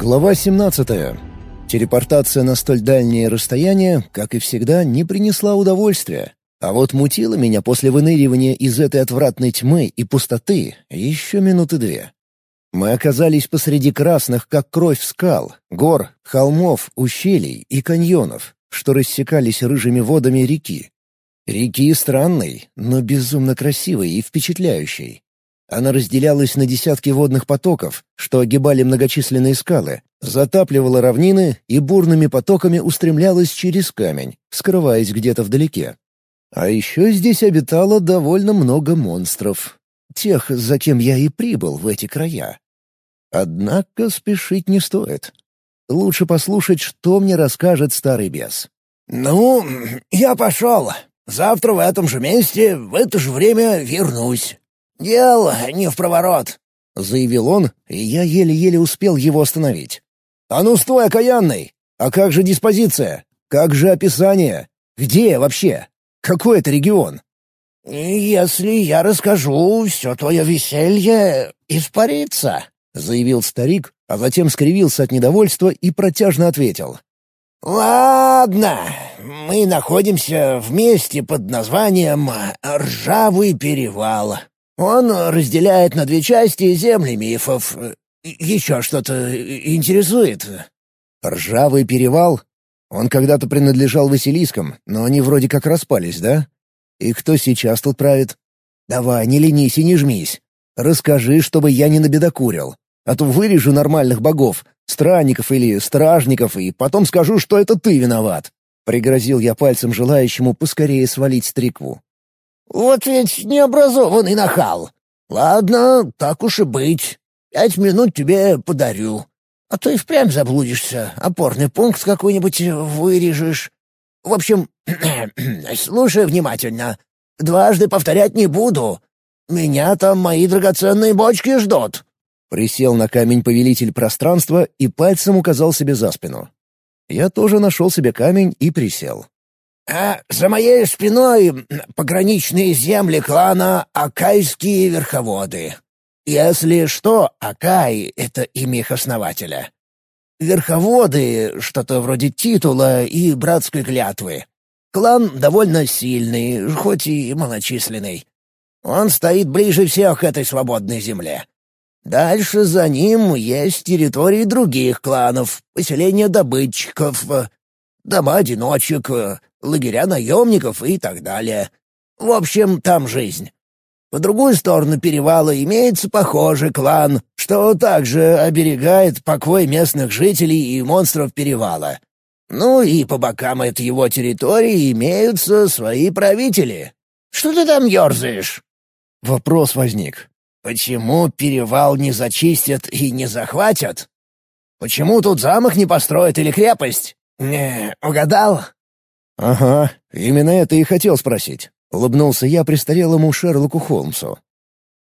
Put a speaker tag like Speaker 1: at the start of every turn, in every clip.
Speaker 1: Глава 17. Телепортация на столь дальние расстояния, как и всегда, не принесла удовольствия. А вот мутило меня после выныривания из этой отвратной тьмы и пустоты еще минуты две. Мы оказались посреди красных, как кровь скал, гор, холмов, ущелий и каньонов, что рассекались рыжими водами реки. Реки странной, но безумно красивой и впечатляющей. Она разделялась на десятки водных потоков, что огибали многочисленные скалы, затапливала равнины и бурными потоками устремлялась через камень, скрываясь где-то вдалеке. А еще здесь обитало довольно много монстров. Тех, за кем я и прибыл в эти края. Однако спешить не стоит. Лучше послушать, что мне расскажет старый бес.
Speaker 2: «Ну, я пошел. Завтра в этом же месте, в это же время вернусь. «Дело не в проворот», — заявил он, и я еле-еле успел его остановить.
Speaker 1: «А ну стой, окаянный! А как же диспозиция? Как же описание? Где вообще? Какой это регион?»
Speaker 2: «Если я расскажу, все твое веселье испарится», — заявил старик, а затем скривился от недовольства и протяжно ответил. «Ладно, мы находимся в месте под названием Ржавый перевал. Он разделяет на две части земли мифов. Еще что-то интересует?»
Speaker 1: «Ржавый перевал? Он когда-то принадлежал Василискам, но они вроде как распались, да? И кто сейчас тут правит? Давай, не ленись и не жмись. Расскажи, чтобы я не набедокурил. А то вырежу нормальных богов, странников или стражников, и потом скажу, что это ты виноват». Пригрозил я пальцем желающему поскорее свалить стрикву.
Speaker 2: Вот ведь необразованный нахал. Ладно, так уж и быть. Пять минут тебе подарю. А то и впрямь заблудишься, опорный пункт какой-нибудь вырежешь. В общем, слушай внимательно. Дважды повторять не буду. Меня там мои драгоценные бочки ждут».
Speaker 1: Присел на камень повелитель пространства и пальцем указал себе за спину. Я тоже нашел себе камень и присел.
Speaker 2: А за моей спиной пограничные земли клана Акайские верховоды. Если что, Акай — это имя их основателя. Верховоды — что-то вроде титула и братской клятвы. Клан довольно сильный, хоть и малочисленный. Он стоит ближе всех к этой свободной земле. Дальше за ним есть территории других кланов, поселения добытчиков, дома-одиночек, лагеря наемников и так далее. В общем, там жизнь. По другую сторону перевала имеется похожий клан, что также оберегает покой местных жителей и монстров перевала. Ну и по бокам этой его территории имеются свои правители. Что ты там ерзаешь?»
Speaker 1: Вопрос возник.
Speaker 2: «Почему перевал не зачистят и не захватят? Почему тут замок не построят или крепость? Не, угадал?»
Speaker 1: «Ага, именно это и хотел спросить», — улыбнулся я престарелому Шерлоку Холмсу.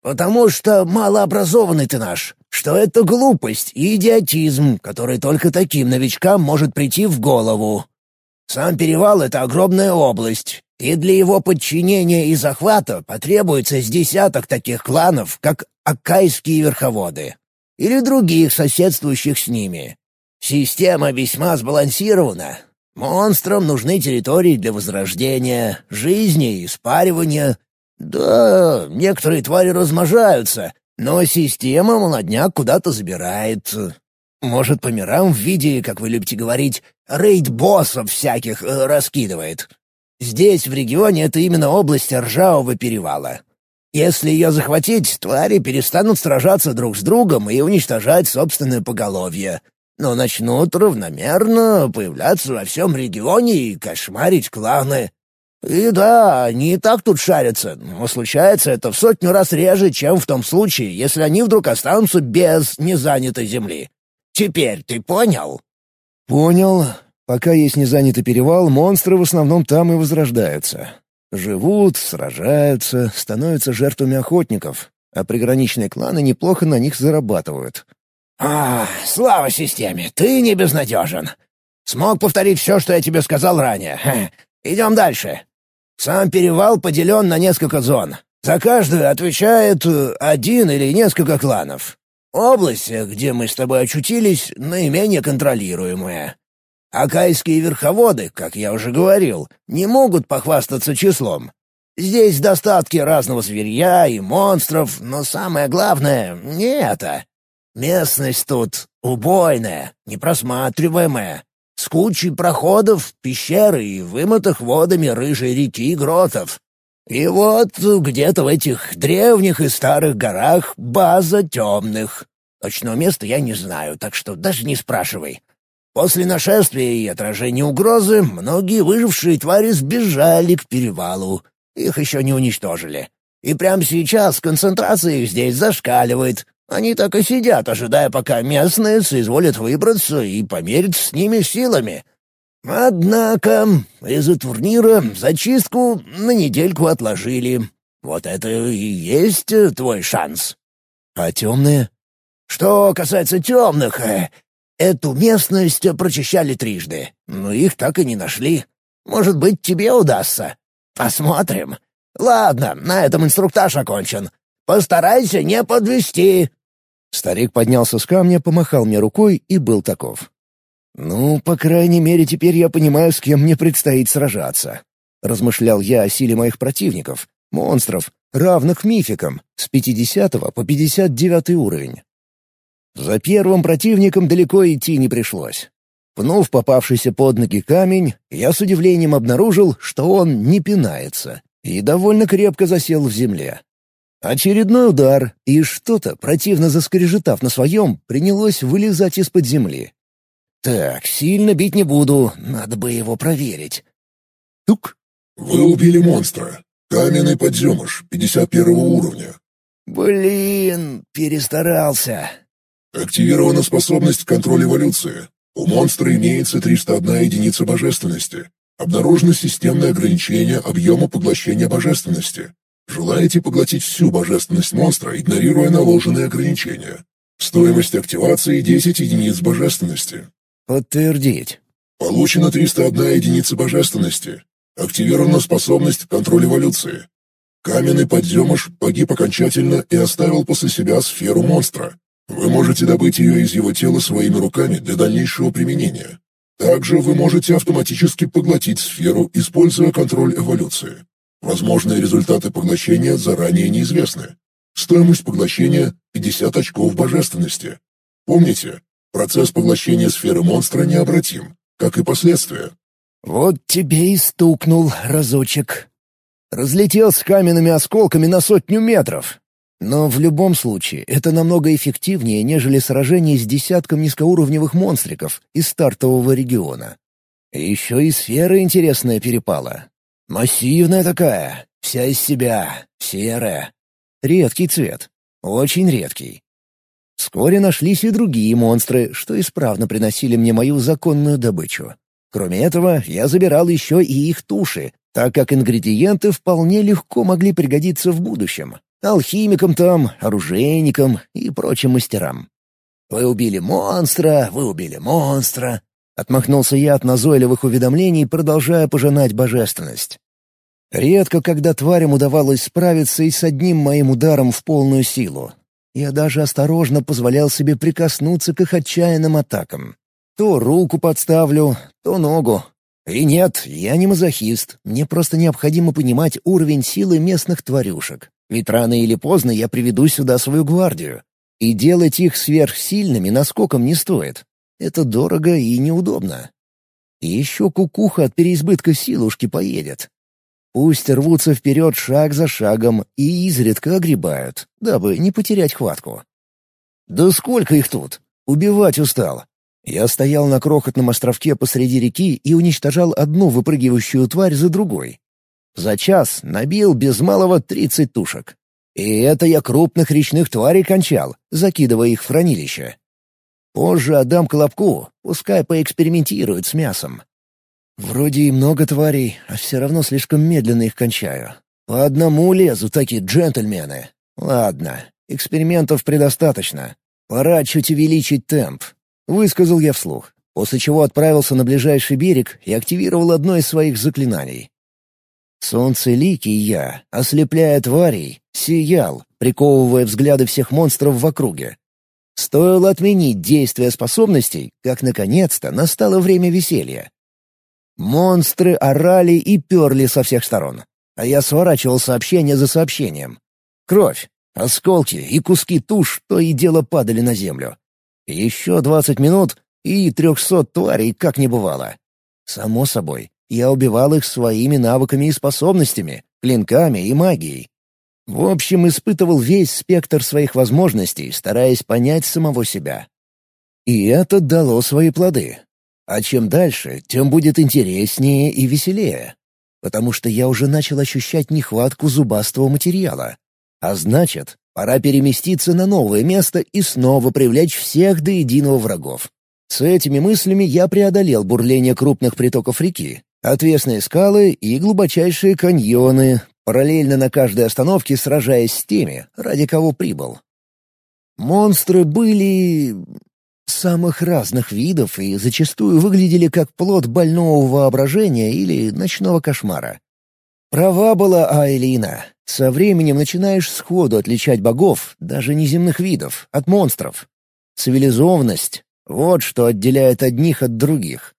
Speaker 2: «Потому что малообразованный ты наш, что это глупость и идиотизм, который только таким новичкам может прийти в голову. Сам перевал — это огромная область, и для его подчинения и захвата потребуется с десяток таких кланов, как Аккайские верховоды, или других соседствующих с ними. Система весьма сбалансирована, Монстрам нужны территории для возрождения, жизни и спаривания. Да, некоторые твари размножаются, но система молодняк куда-то забирает. Может, по мирам в виде, как вы любите говорить, рейд-боссов всяких э, раскидывает. Здесь, в регионе, это именно область Ржавого перевала. Если ее захватить, твари перестанут сражаться друг с другом и уничтожать собственное поголовье но начнут равномерно появляться во всем регионе и кошмарить кланы. И да, они и так тут шарятся, но случается это в сотню раз реже, чем в том случае, если они вдруг останутся без незанятой земли. Теперь ты понял?
Speaker 1: Понял. Пока есть незанятый перевал, монстры в основном там и возрождаются. Живут, сражаются, становятся жертвами охотников, а приграничные кланы неплохо на них зарабатывают.
Speaker 2: «А, слава системе, ты не безнадежен. Смог повторить все, что я тебе сказал ранее. Ха. Идем дальше. Сам перевал поделен на несколько зон. За каждую отвечает э, один или несколько кланов.
Speaker 3: Область, где мы с тобой очутились, наименее контролируемая. Акайские верховоды, как я уже говорил, не могут похвастаться числом. Здесь достатки разного зверья и монстров, но самое главное — не это. Местность тут убойная, непросматриваемая, с кучей проходов, пещер и вымытых водами рыжей реки гротов. И вот где-то в этих древних и старых горах база темных. Точного места я не знаю, так что даже не спрашивай. После нашествия и отражения угрозы многие выжившие твари сбежали к перевалу. Их еще не уничтожили. И прямо сейчас концентрация их здесь зашкаливает. Они так и сидят, ожидая, пока местные соизволят выбраться и помериться с ними силами. Однако из-за турнира зачистку на недельку отложили. Вот это и есть твой шанс.
Speaker 2: А темные?
Speaker 3: Что касается темных, э, эту местность прочищали трижды, но их так и не нашли. Может быть, тебе удастся. Посмотрим. Ладно, на этом инструктаж окончен. Постарайся не подвести.
Speaker 2: Старик поднялся с камня, помахал мне рукой и был таков. «Ну, по крайней мере, теперь я понимаю, с кем мне предстоит сражаться». Размышлял я о силе моих противников, монстров, равных мификам, с 50 по 59 уровень. За первым противником далеко идти не пришлось. Пнув попавшийся под ноги камень, я с удивлением обнаружил, что он не пинается и довольно крепко засел в земле. Очередной удар, и что-то, противно заскрежетав на своем, принялось вылезать из-под земли. Так, сильно бить не буду, надо бы его проверить.
Speaker 4: Тук. Вы убили монстра. Каменный подземыш, 51 уровня.
Speaker 3: Блин, перестарался.
Speaker 4: Активирована способность контроль эволюции. У монстра имеется 301 единица божественности. Обнаружено системное ограничение объема поглощения божественности. Желаете поглотить всю божественность монстра, игнорируя наложенные ограничения. Стоимость активации 10 единиц божественности.
Speaker 2: Подтвердить.
Speaker 4: Получено 301 единица божественности. Активирована способность контроль эволюции. Каменный подземыш погиб окончательно и оставил после себя сферу монстра. Вы можете добыть ее из его тела своими руками для дальнейшего применения. Также вы можете автоматически поглотить сферу, используя контроль эволюции. Возможные результаты поглощения заранее неизвестны. Стоимость поглощения — 50 очков божественности. Помните, Процесс поглощения сферы монстра необратим, как и последствия.
Speaker 2: Вот тебе и стукнул разочек. Разлетелся каменными осколками на сотню метров. Но в любом случае это намного эффективнее, нежели сражение с десятком низкоуровневых монстриков из стартового региона. Еще и сфера интересная перепала. Массивная такая, вся из себя, серая. Редкий цвет, очень редкий. Вскоре нашлись и другие монстры, что исправно приносили мне мою законную добычу. Кроме этого, я забирал еще и их туши, так как ингредиенты вполне легко могли пригодиться в будущем. Алхимикам там, оружейникам и прочим мастерам. «Вы убили монстра, вы убили монстра», — отмахнулся я от назойливых уведомлений, продолжая пожинать божественность. Редко, когда тварям удавалось справиться и с одним моим ударом в полную силу, я даже осторожно позволял себе прикоснуться к их отчаянным атакам. То руку подставлю, то ногу. И нет, я не мазохист, мне просто необходимо понимать уровень силы местных тварюшек. Ведь рано или поздно я приведу сюда свою гвардию. И делать их сверхсильными наскоком не стоит. Это дорого и неудобно. И еще кукуха от переизбытка силушки поедет. Пусть рвутся вперед шаг за шагом и изредка огребают, дабы не потерять хватку. Да сколько их тут? Убивать устал. Я стоял на крохотном островке посреди реки и уничтожал одну выпрыгивающую тварь за другой. За час набил без малого тридцать тушек. И это я крупных речных тварей кончал, закидывая их в хранилище. Позже отдам Колобку, пускай поэкспериментирует с мясом. Вроде и много тварей, а все равно слишком медленно их кончаю. По одному лезу такие джентльмены. Ладно, экспериментов предостаточно. Пора чуть увеличить темп. Высказал я вслух, после чего отправился на ближайший берег и активировал одно из своих заклинаний. Солнцеликий я, ослепляя тварей, сиял, приковывая взгляды всех монстров в округе. Стоило отменить действие способностей, как наконец-то настало время веселья. Монстры орали и перли со всех сторон, а я сворачивал сообщение за сообщением. Кровь, осколки и куски туш то и дело падали на землю. Еще двадцать минут, и трехсот тварей как не бывало. Само собой, я убивал их своими навыками и способностями, клинками и магией. В общем, испытывал весь спектр своих возможностей, стараясь понять самого себя. И это дало свои плоды. А чем дальше, тем будет интереснее и веселее. Потому что я уже начал ощущать нехватку зубастого материала. А значит, пора переместиться на новое место и снова привлечь всех до единого врагов. С этими мыслями я преодолел бурление крупных притоков реки, отвесные скалы и глубочайшие каньоны, параллельно на каждой остановке сражаясь с теми, ради кого прибыл. Монстры были самых разных видов и зачастую выглядели как плод больного воображения или ночного кошмара. Права была Айлина. Со временем начинаешь сходу отличать богов, даже неземных видов, от монстров. Цивилизованность — вот что отделяет одних от других.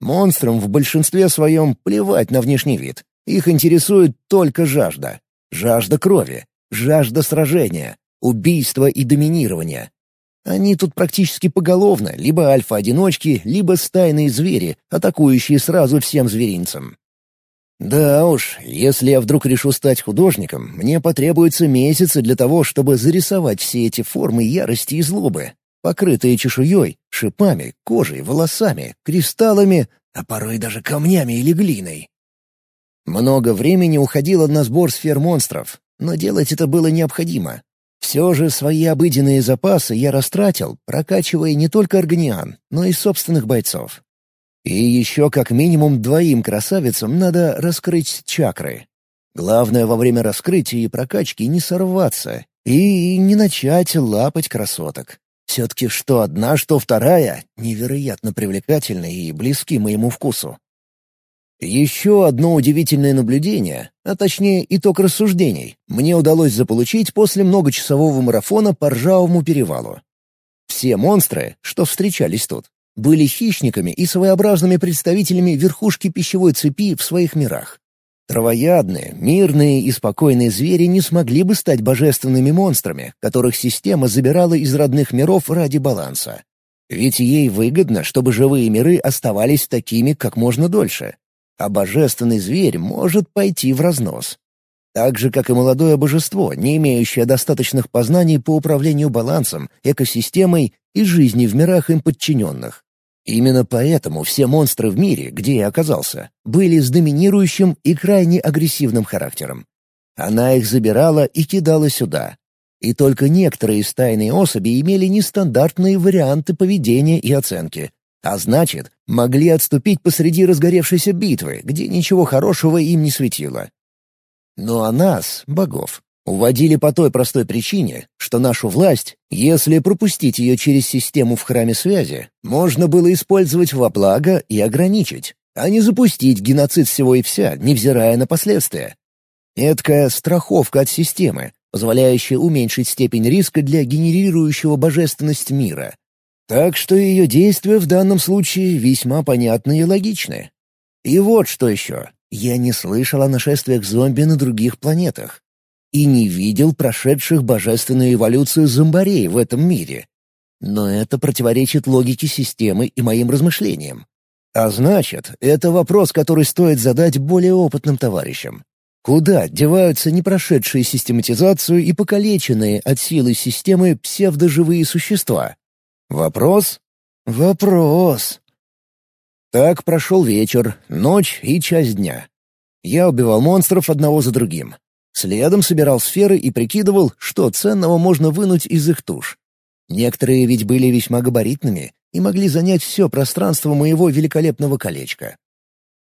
Speaker 2: Монстрам в большинстве своем плевать на внешний вид. Их интересует только жажда. Жажда крови, жажда сражения, убийства и доминирования. Они тут практически поголовно, либо альфа-одиночки, либо стайные звери, атакующие сразу всем зверинцам. Да уж, если я вдруг решу стать художником, мне потребуется месяцы для того, чтобы зарисовать все эти формы ярости и злобы, покрытые чешуей, шипами, кожей, волосами, кристаллами, а порой даже камнями или глиной. Много времени уходило на сбор сфер монстров, но делать это было необходимо. Все же свои обыденные запасы я растратил, прокачивая не только органиан, но и собственных бойцов. И еще как минимум двоим красавицам надо раскрыть чакры. Главное во время раскрытия и прокачки не сорваться и не начать лапать красоток. Все-таки что одна, что вторая невероятно привлекательны и близки моему вкусу. Еще одно удивительное наблюдение, а точнее итог рассуждений, мне удалось заполучить после многочасового марафона по Ржавому перевалу. Все монстры, что встречались тут, были хищниками и своеобразными представителями верхушки пищевой цепи в своих мирах. Травоядные, мирные и спокойные звери не смогли бы стать божественными монстрами, которых система забирала из родных миров ради баланса. Ведь ей выгодно, чтобы живые миры оставались такими как можно дольше а божественный зверь может пойти в разнос. Так же, как и молодое божество, не имеющее достаточных познаний по управлению балансом, экосистемой и жизнью в мирах им подчиненных. Именно поэтому все монстры в мире, где я оказался, были с доминирующим и крайне агрессивным характером. Она их забирала и кидала сюда. И только некоторые стайные особи имели нестандартные варианты поведения и оценки, а значит, могли отступить посреди разгоревшейся битвы, где ничего хорошего им не светило. Ну а нас, богов, уводили по той простой причине, что нашу власть, если пропустить ее через систему в храме связи, можно было использовать во благо и ограничить, а не запустить геноцид всего и вся, невзирая на последствия. Эдкая страховка от системы, позволяющая уменьшить степень риска для генерирующего божественность мира — так что ее действия в данном случае весьма понятны и логичны. И вот что еще. Я не слышал о нашествиях зомби на других планетах. И не видел прошедших божественную эволюцию зомбарей в этом мире. Но это противоречит логике системы и моим размышлениям. А значит, это вопрос, который стоит задать более опытным товарищам. Куда деваются непрошедшие систематизацию и покалеченные от силы системы псевдоживые существа? Вопрос? Вопрос. Так прошел вечер, ночь и часть дня. Я убивал монстров одного за другим. Следом собирал сферы и прикидывал, что ценного можно вынуть из их туш. Некоторые ведь были весьма габаритными и могли занять все пространство моего великолепного колечка.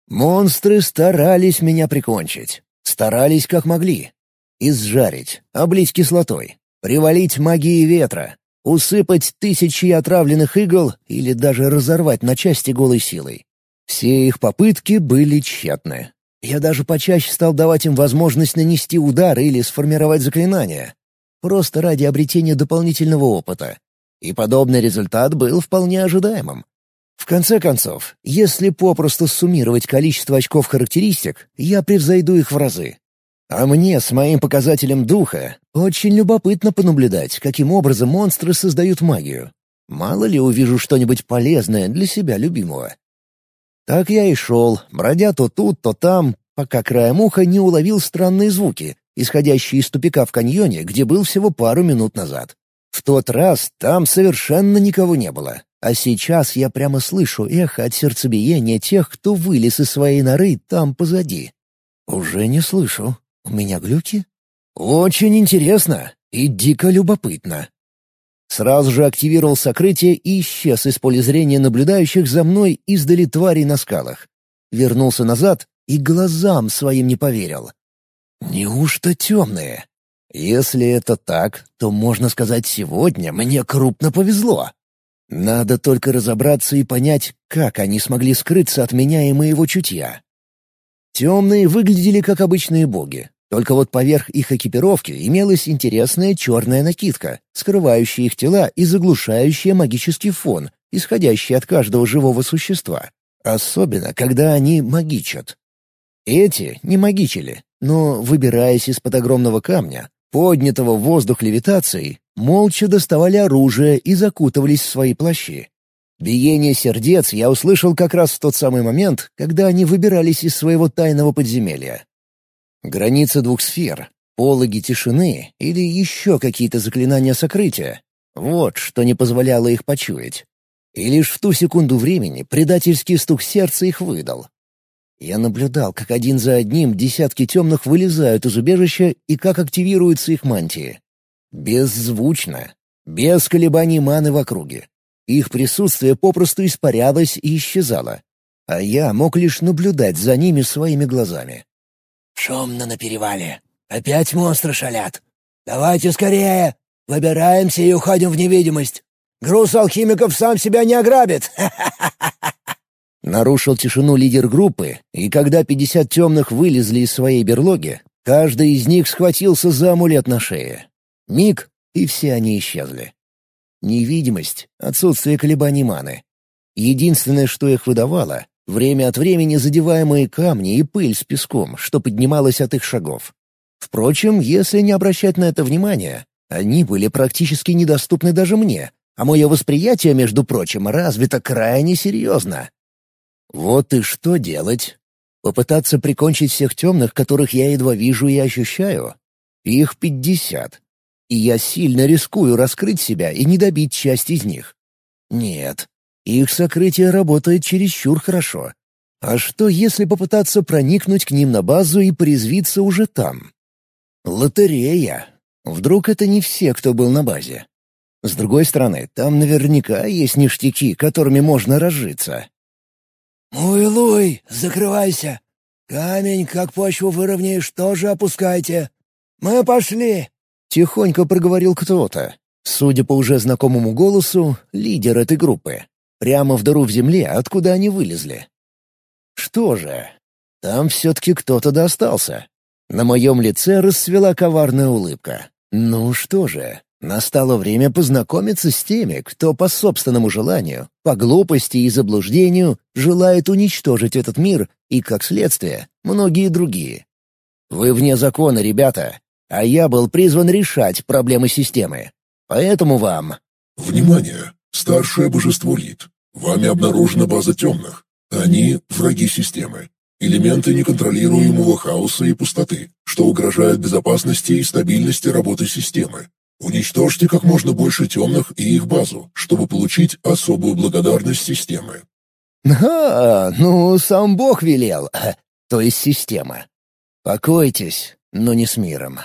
Speaker 2: Монстры старались меня прикончить. Старались как могли. Изжарить, облить кислотой, привалить магией ветра, усыпать тысячи отравленных игл или даже разорвать на части голой силой. Все их попытки были тщетны. Я даже почаще стал давать им возможность нанести удар или сформировать заклинание. Просто ради обретения дополнительного опыта. И подобный результат был вполне ожидаемым. В конце концов, если попросту суммировать количество очков характеристик, я превзойду их в разы. А мне с моим показателем духа очень любопытно понаблюдать, каким образом монстры создают магию. Мало ли увижу что-нибудь полезное для себя любимого. Так я и шел, бродя то тут, то там, пока краем уха не уловил странные звуки, исходящие из тупика в каньоне, где был всего пару минут назад. В тот раз там совершенно никого не было, а сейчас я прямо слышу эхо от сердцебиения тех, кто вылез из своей норы там позади. Уже не слышу. У меня глюки? Очень интересно и дико любопытно. Сразу же активировал сокрытие и исчез из поля зрения наблюдающих за мной издали тварей на скалах. Вернулся назад и глазам своим не поверил. Неужто темные? Если это так, то, можно сказать, сегодня мне крупно повезло. Надо только разобраться и понять, как они смогли скрыться от меня и моего чутья. Темные выглядели как обычные боги, только вот поверх их экипировки имелась интересная черная накидка, скрывающая их тела и заглушающая магический фон, исходящий от каждого живого существа. Особенно, когда они магичат. Эти не магичили, но, выбираясь из-под огромного камня, поднятого в воздух левитацией, молча доставали оружие и закутывались в свои плащи. Биение сердец я услышал как раз в тот самый момент, когда они выбирались из своего тайного подземелья. Граница двух сфер, пологи тишины или еще какие-то заклинания сокрытия. Вот что не позволяло их почуять. И лишь в ту секунду времени предательский стук сердца их выдал. Я наблюдал, как один за одним десятки темных вылезают из убежища и как активируются их мантии. Беззвучно, без колебаний маны в округе. Их присутствие попросту испарялось и исчезало. А я мог лишь наблюдать за ними своими глазами.
Speaker 3: «Шумно на перевале. Опять монстры шалят. Давайте скорее! Выбираемся и уходим в невидимость. Груз алхимиков сам себя не ограбит!»
Speaker 2: Нарушил тишину лидер группы, и когда пятьдесят темных вылезли из своей берлоги, каждый из них схватился за амулет на шее. Миг, и все они исчезли. Невидимость, отсутствие колебаний маны. Единственное, что их выдавало, Время от времени задеваемые камни и пыль с песком, что поднималось от их шагов. Впрочем, если не обращать на это внимания, они были практически недоступны даже мне, а мое восприятие, между прочим, развито крайне серьезно. Вот и что делать? Попытаться прикончить всех темных, которых я едва вижу и ощущаю? Их пятьдесят. И я сильно рискую раскрыть себя и не добить часть из них. Нет, их сокрытие работает чересчур хорошо. А что, если попытаться проникнуть к ним на базу и порезвиться уже там? Лотерея. Вдруг это не все, кто был на базе. С другой стороны, там наверняка есть ништяки, которыми можно разжиться.
Speaker 3: «Уилуй, закрывайся! Камень, как почву выровняешь, тоже опускайте! Мы пошли!»
Speaker 2: Тихонько проговорил кто-то. Судя по уже знакомому голосу, лидер этой группы. Прямо в дыру в земле, откуда они вылезли. Что же, там все-таки кто-то достался. На моем лице расцвела коварная улыбка. Ну что же, настало время познакомиться с теми, кто по собственному желанию, по глупости и заблуждению желает уничтожить этот мир и, как следствие, многие другие. Вы вне закона, ребята, а я был призван решать проблемы системы. Поэтому вам...
Speaker 4: Внимание! Старшее божество Лид. Вами обнаружена база темных. Они — враги системы. Элементы неконтролируемого хаоса и пустоты, что угрожают безопасности и стабильности работы системы. Уничтожьте как можно больше темных и их базу, чтобы получить особую благодарность системы.
Speaker 2: «А, ну, сам Бог велел, то есть система. Покойтесь, но не с миром».